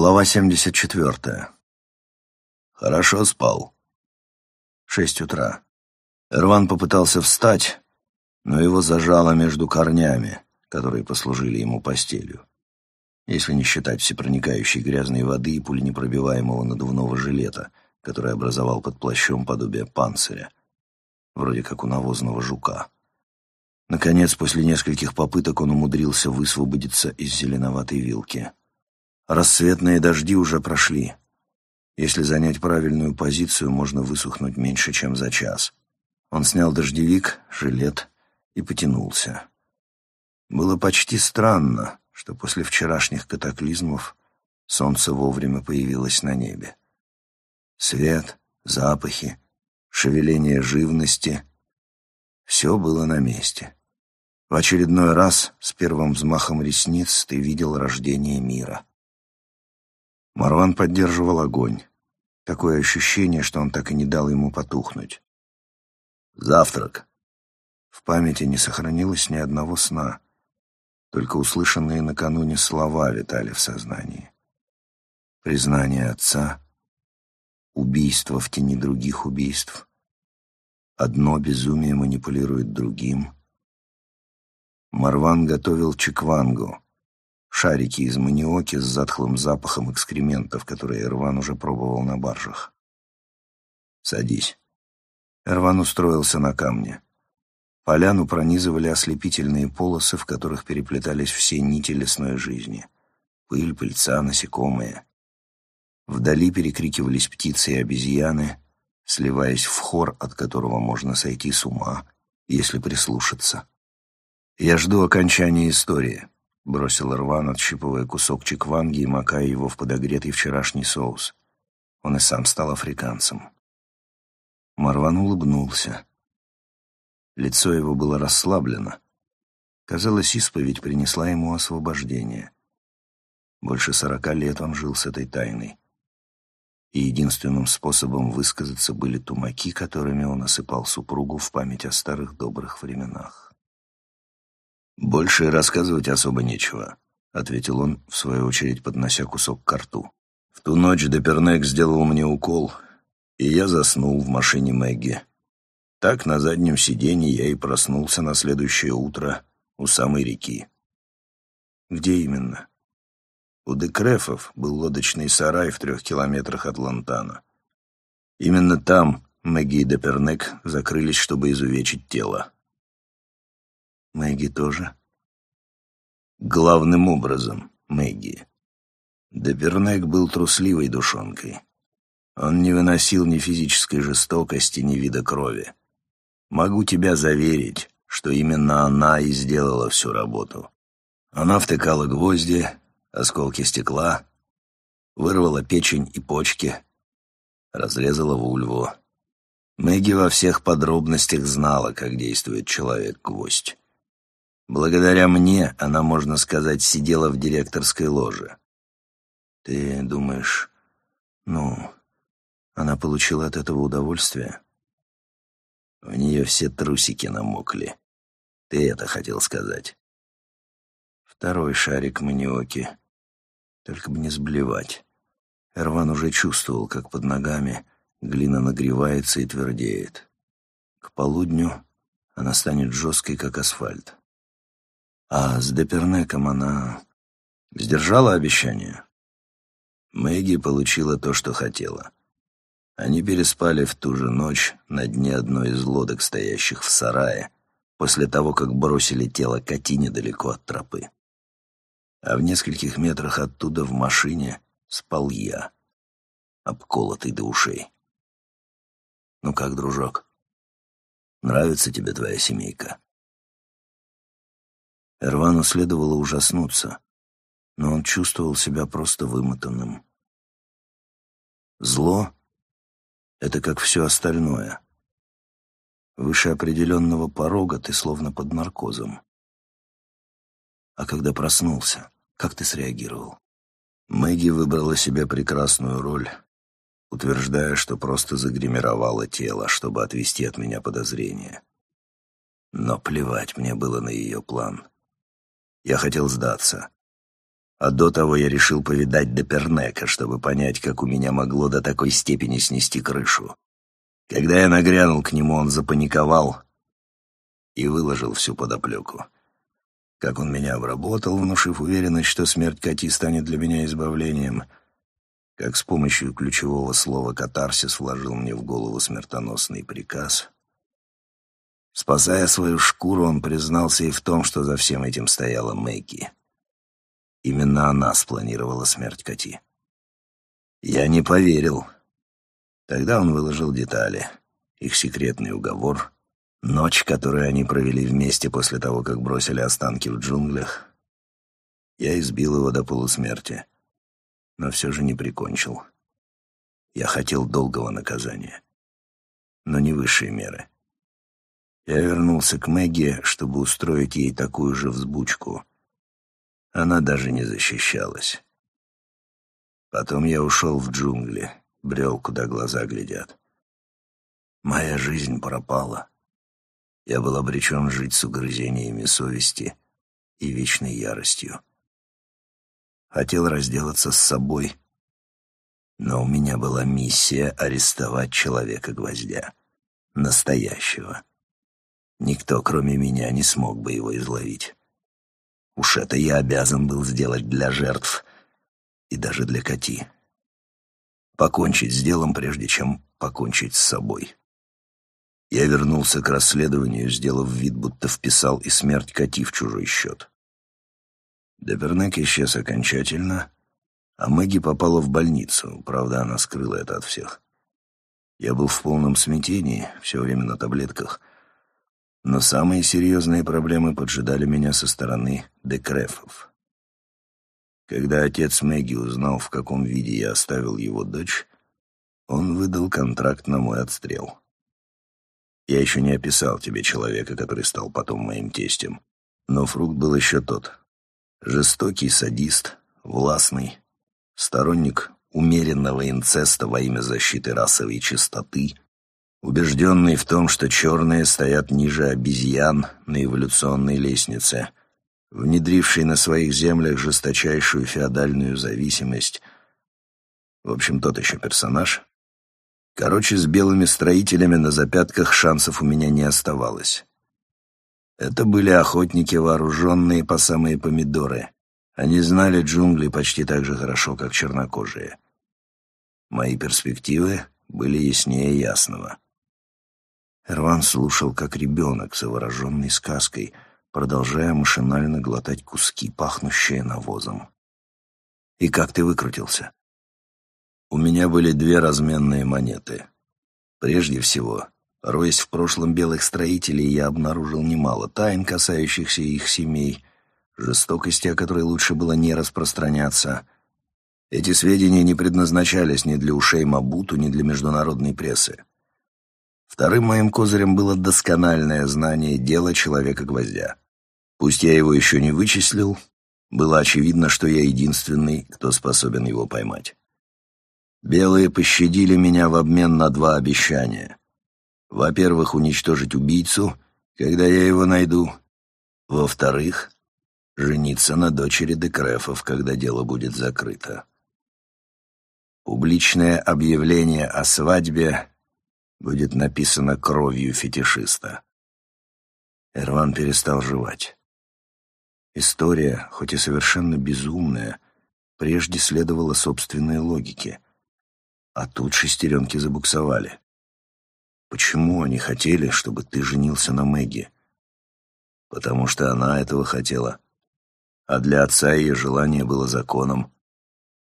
Глава 74. Хорошо спал. Шесть утра. Эрван попытался встать, но его зажало между корнями, которые послужили ему постелью. Если не считать всепроникающей грязной воды и пуленепробиваемого надувного жилета, который образовал под плащом подобие панциря, вроде как у навозного жука. Наконец, после нескольких попыток он умудрился высвободиться из зеленоватой вилки. Рассветные дожди уже прошли. Если занять правильную позицию, можно высохнуть меньше, чем за час. Он снял дождевик, жилет и потянулся. Было почти странно, что после вчерашних катаклизмов солнце вовремя появилось на небе. Свет, запахи, шевеление живности — все было на месте. В очередной раз с первым взмахом ресниц ты видел рождение мира — Марван поддерживал огонь. Такое ощущение, что он так и не дал ему потухнуть. Завтрак. В памяти не сохранилось ни одного сна. Только услышанные накануне слова витали в сознании. Признание отца, убийство в тени других убийств. Одно безумие манипулирует другим. Марван готовил чеквангу, шарики из маниоки с затхлым запахом экскрементов, которые Эрван уже пробовал на баржах. «Садись». Эрван устроился на камне. Поляну пронизывали ослепительные полосы, в которых переплетались все нити лесной жизни. Пыль, пыльца, насекомые. Вдали перекрикивались птицы и обезьяны, сливаясь в хор, от которого можно сойти с ума, если прислушаться. «Я жду окончания истории», — бросил Рван, отщипывая кусок чекванги и макая его в подогретый вчерашний соус. Он и сам стал африканцем. Марван улыбнулся. Лицо его было расслаблено. Казалось, исповедь принесла ему освобождение. Больше сорока лет он жил с этой тайной. И единственным способом высказаться были тумаки, которыми он осыпал супругу в память о старых добрых временах. «Больше рассказывать особо нечего», — ответил он, в свою очередь поднося кусок к рту. «В ту ночь Депернек сделал мне укол, и я заснул в машине Мэгги. Так на заднем сиденье я и проснулся на следующее утро у самой реки». «Где именно?» У Декрефов был лодочный сарай в трех километрах от Лантана. Именно там Мэгги и Депернек закрылись, чтобы изувечить тело. Мэгги тоже? Главным образом, Мэгги. Депернек был трусливой душонкой. Он не выносил ни физической жестокости, ни вида крови. Могу тебя заверить, что именно она и сделала всю работу. Она втыкала гвозди, осколки стекла, вырвала печень и почки, разрезала вульву. Мэгги во всех подробностях знала, как действует человек-гвоздь. Благодаря мне она, можно сказать, сидела в директорской ложе. Ты думаешь, ну, она получила от этого удовольствие? У нее все трусики намокли. Ты это хотел сказать. Второй шарик маниоки. Только бы не сблевать. Эрван уже чувствовал, как под ногами глина нагревается и твердеет. К полудню она станет жесткой, как асфальт. А с Депернеком она сдержала обещание. Мэгги получила то, что хотела. Они переспали в ту же ночь на дне одной из лодок, стоящих в сарае, после того, как бросили тело Кати далеко от тропы. А в нескольких метрах оттуда в машине спал я, обколотый до ушей. «Ну как, дружок, нравится тебе твоя семейка?» Эрвану следовало ужаснуться, но он чувствовал себя просто вымотанным. Зло — это как все остальное. Выше определенного порога ты словно под наркозом. А когда проснулся, как ты среагировал? Мэгги выбрала себе прекрасную роль, утверждая, что просто загримировала тело, чтобы отвести от меня подозрения. Но плевать мне было на ее план. Я хотел сдаться. А до того я решил повидать Депернека, чтобы понять, как у меня могло до такой степени снести крышу. Когда я нагрянул к нему, он запаниковал и выложил всю подоплеку. Как он меня обработал, внушив уверенность, что смерть Кати станет для меня избавлением — как с помощью ключевого слова «катарсис» вложил мне в голову смертоносный приказ. Спасая свою шкуру, он признался и в том, что за всем этим стояла Мэгги. Именно она спланировала смерть Кати. Я не поверил. Тогда он выложил детали. Их секретный уговор, ночь, которую они провели вместе после того, как бросили останки в джунглях. Я избил его до полусмерти но все же не прикончил. Я хотел долгого наказания, но не высшей меры. Я вернулся к Мэгги, чтобы устроить ей такую же взбучку. Она даже не защищалась. Потом я ушел в джунгли, брел, куда глаза глядят. Моя жизнь пропала. Я был обречен жить с угрызениями совести и вечной яростью хотел разделаться с собой. Но у меня была миссия арестовать человека-гвоздя. Настоящего. Никто, кроме меня, не смог бы его изловить. Уж это я обязан был сделать для жертв и даже для Кати. Покончить с делом, прежде чем покончить с собой. Я вернулся к расследованию, сделав вид, будто вписал и смерть Кати в чужой счет. Депернек исчез окончательно, а Мэгги попала в больницу, правда, она скрыла это от всех. Я был в полном смятении, все время на таблетках, но самые серьезные проблемы поджидали меня со стороны декрефов. Когда отец Мэгги узнал, в каком виде я оставил его дочь, он выдал контракт на мой отстрел. Я еще не описал тебе человека, который стал потом моим тестем, но фрукт был еще тот, Жестокий садист, властный, сторонник умеренного инцеста во имя защиты расовой чистоты, убежденный в том, что черные стоят ниже обезьян на эволюционной лестнице, внедривший на своих землях жесточайшую феодальную зависимость. В общем, тот еще персонаж. Короче, с белыми строителями на запятках шансов у меня не оставалось. Это были охотники, вооруженные по самые помидоры. Они знали джунгли почти так же хорошо, как чернокожие. Мои перспективы были яснее ясного. Эрван слушал, как ребенок, завороженный сказкой, продолжая машинально глотать куски, пахнущие навозом. «И как ты выкрутился?» «У меня были две разменные монеты. Прежде всего, Роясь в прошлом белых строителей, я обнаружил немало тайн, касающихся их семей, жестокости, о которой лучше было не распространяться. Эти сведения не предназначались ни для ушей Мабуту, ни для международной прессы. Вторым моим козырем было доскональное знание дела Человека-гвоздя. Пусть я его еще не вычислил, было очевидно, что я единственный, кто способен его поймать. Белые пощадили меня в обмен на два обещания. Во-первых, уничтожить убийцу, когда я его найду. Во-вторых, жениться на дочери Декрефов, когда дело будет закрыто. Публичное объявление о свадьбе будет написано кровью фетишиста. Эрван перестал жевать. История, хоть и совершенно безумная, прежде следовала собственной логике. А тут шестеренки забуксовали. Почему они хотели, чтобы ты женился на Мэгги? Потому что она этого хотела. А для отца ее желание было законом.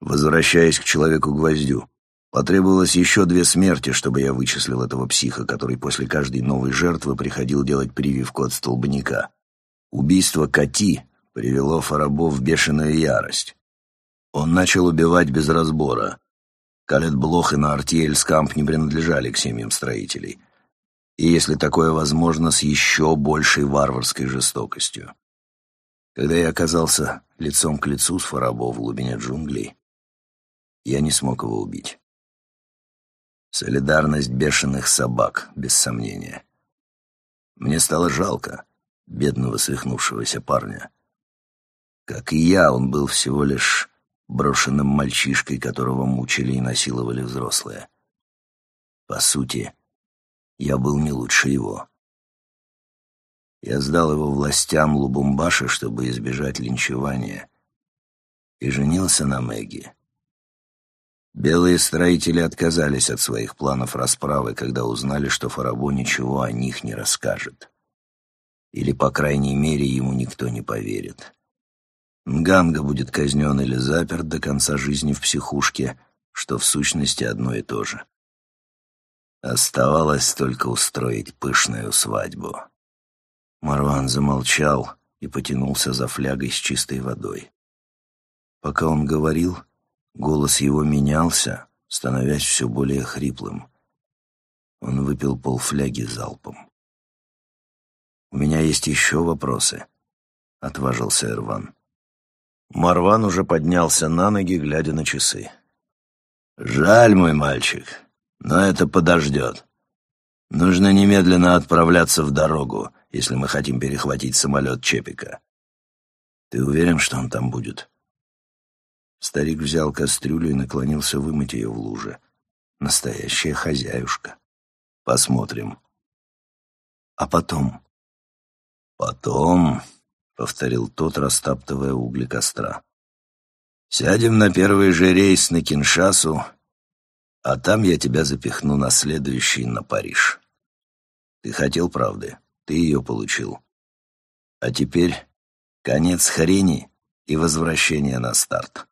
Возвращаясь к человеку-гвоздю, потребовалось еще две смерти, чтобы я вычислил этого психа, который после каждой новой жертвы приходил делать прививку от столбняка. Убийство Кати привело Фарабов в бешеную ярость. Он начал убивать без разбора, Калет Блох и Наартиэль Скамп не принадлежали к семьям строителей. И, если такое возможно, с еще большей варварской жестокостью. Когда я оказался лицом к лицу с Фарабо в глубине джунглей, я не смог его убить. Солидарность бешеных собак, без сомнения. Мне стало жалко бедного свихнувшегося парня. Как и я, он был всего лишь брошенным мальчишкой, которого мучили и насиловали взрослые. По сути, я был не лучше его. Я сдал его властям Лубумбаши, чтобы избежать линчевания, и женился на Мэгги. Белые строители отказались от своих планов расправы, когда узнали, что Фарабо ничего о них не расскажет. Или, по крайней мере, ему никто не поверит. Нганга будет казнен или заперт до конца жизни в психушке, что в сущности одно и то же. Оставалось только устроить пышную свадьбу. Марван замолчал и потянулся за флягой с чистой водой. Пока он говорил, голос его менялся, становясь все более хриплым. Он выпил полфляги залпом. «У меня есть еще вопросы», — отважился Эрван. Марван уже поднялся на ноги, глядя на часы. «Жаль, мой мальчик, но это подождет. Нужно немедленно отправляться в дорогу, если мы хотим перехватить самолет Чепика. Ты уверен, что он там будет?» Старик взял кастрюлю и наклонился вымыть ее в луже. Настоящая хозяюшка. Посмотрим. А потом? Потом... — повторил тот, растаптывая угли костра. «Сядем на первый же рейс на Киншасу, а там я тебя запихну на следующий на Париж. Ты хотел правды, ты ее получил. А теперь конец хрени и возвращение на старт».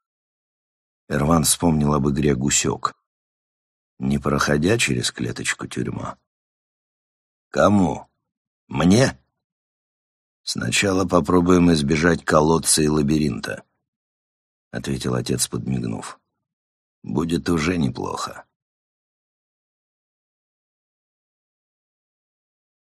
Эрван вспомнил об игре «Гусек», не проходя через клеточку тюрьма. «Кому? Мне?» «Сначала попробуем избежать колодца и лабиринта», — ответил отец, подмигнув. «Будет уже неплохо».